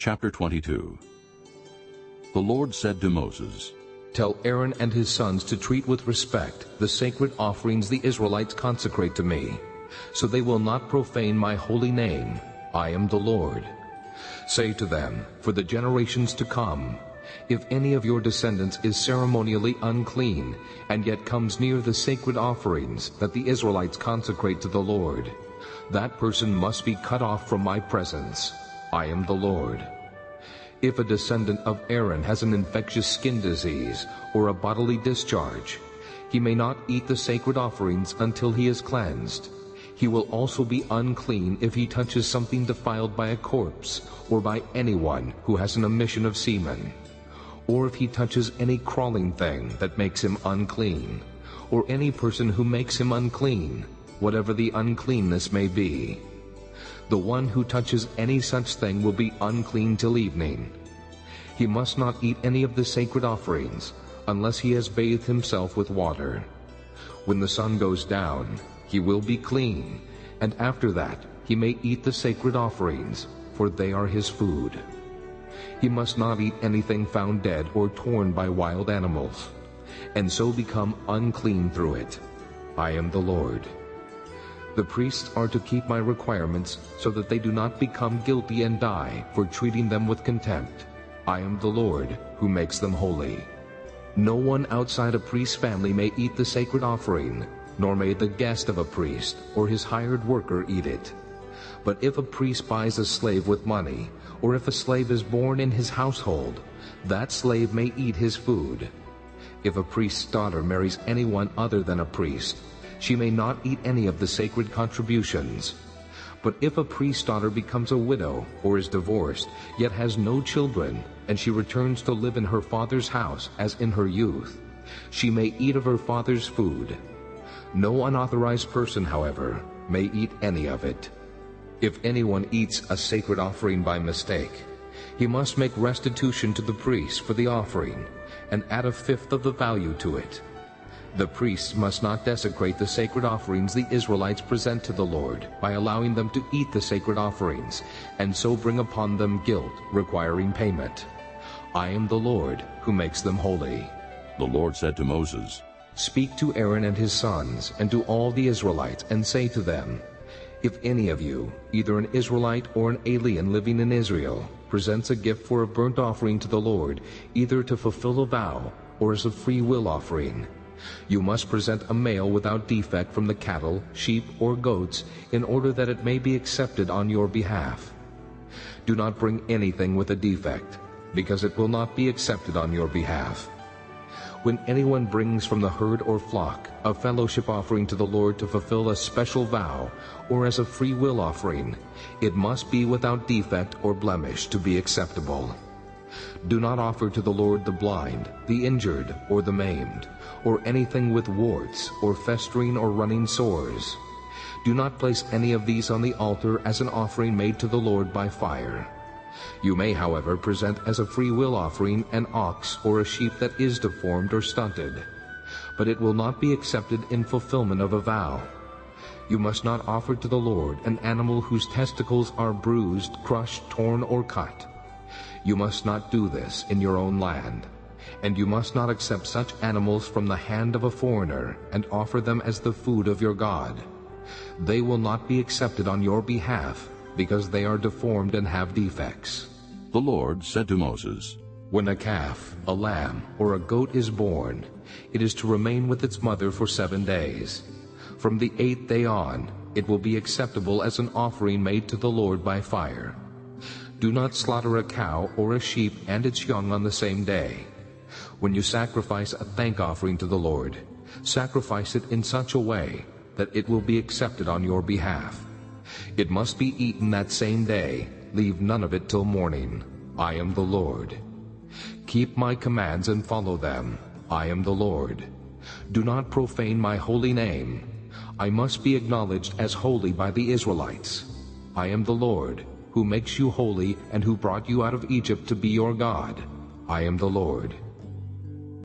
Chapter 22 The Lord said to Moses, Tell Aaron and his sons to treat with respect the sacred offerings the Israelites consecrate to me, so they will not profane my holy name. I am the Lord. Say to them, for the generations to come, if any of your descendants is ceremonially unclean, and yet comes near the sacred offerings that the Israelites consecrate to the Lord, that person must be cut off from my presence. I am the Lord. If a descendant of Aaron has an infectious skin disease or a bodily discharge, he may not eat the sacred offerings until he is cleansed. He will also be unclean if he touches something defiled by a corpse or by anyone who has an emission of semen, or if he touches any crawling thing that makes him unclean, or any person who makes him unclean, whatever the uncleanness may be. The one who touches any such thing will be unclean till evening. He must not eat any of the sacred offerings, unless he has bathed himself with water. When the sun goes down, he will be clean, and after that he may eat the sacred offerings, for they are his food. He must not eat anything found dead or torn by wild animals, and so become unclean through it. I am the Lord. The priests are to keep my requirements so that they do not become guilty and die for treating them with contempt. I am the Lord who makes them holy. No one outside a priest's family may eat the sacred offering, nor may the guest of a priest or his hired worker eat it. But if a priest buys a slave with money, or if a slave is born in his household, that slave may eat his food. If a priest's daughter marries anyone other than a priest, she may not eat any of the sacred contributions. But if a priest's daughter becomes a widow or is divorced, yet has no children, and she returns to live in her father's house as in her youth, she may eat of her father's food. No unauthorized person, however, may eat any of it. If anyone eats a sacred offering by mistake, he must make restitution to the priest for the offering and add a fifth of the value to it. The priests must not desecrate the sacred offerings the Israelites present to the Lord by allowing them to eat the sacred offerings, and so bring upon them guilt requiring payment. I am the Lord who makes them holy. The Lord said to Moses, Speak to Aaron and his sons, and to all the Israelites, and say to them, If any of you, either an Israelite or an alien living in Israel, presents a gift for a burnt offering to the Lord, either to fulfill a vow or as a free will offering, you must present a male without defect from the cattle, sheep, or goats, in order that it may be accepted on your behalf. Do not bring anything with a defect, because it will not be accepted on your behalf. When anyone brings from the herd or flock a fellowship offering to the Lord to fulfill a special vow, or as a free will offering, it must be without defect or blemish to be acceptable. Do not offer to the Lord the blind, the injured, or the maimed, or anything with warts, or festering or running sores. Do not place any of these on the altar as an offering made to the Lord by fire. You may, however, present as a free will offering an ox or a sheep that is deformed or stunted, but it will not be accepted in fulfillment of a vow. You must not offer to the Lord an animal whose testicles are bruised, crushed, torn, or cut. You must not do this in your own land and you must not accept such animals from the hand of a foreigner and offer them as the food of your God. They will not be accepted on your behalf because they are deformed and have defects. The Lord said to Moses, When a calf, a lamb, or a goat is born, it is to remain with its mother for seven days. From the eighth day on, it will be acceptable as an offering made to the Lord by fire. Do not slaughter a cow or a sheep and its young on the same day. When you sacrifice a thank offering to the Lord, sacrifice it in such a way that it will be accepted on your behalf. It must be eaten that same day. Leave none of it till morning. I am the Lord. Keep my commands and follow them. I am the Lord. Do not profane my holy name. I must be acknowledged as holy by the Israelites. I am the Lord, who makes you holy and who brought you out of Egypt to be your God. I am the Lord.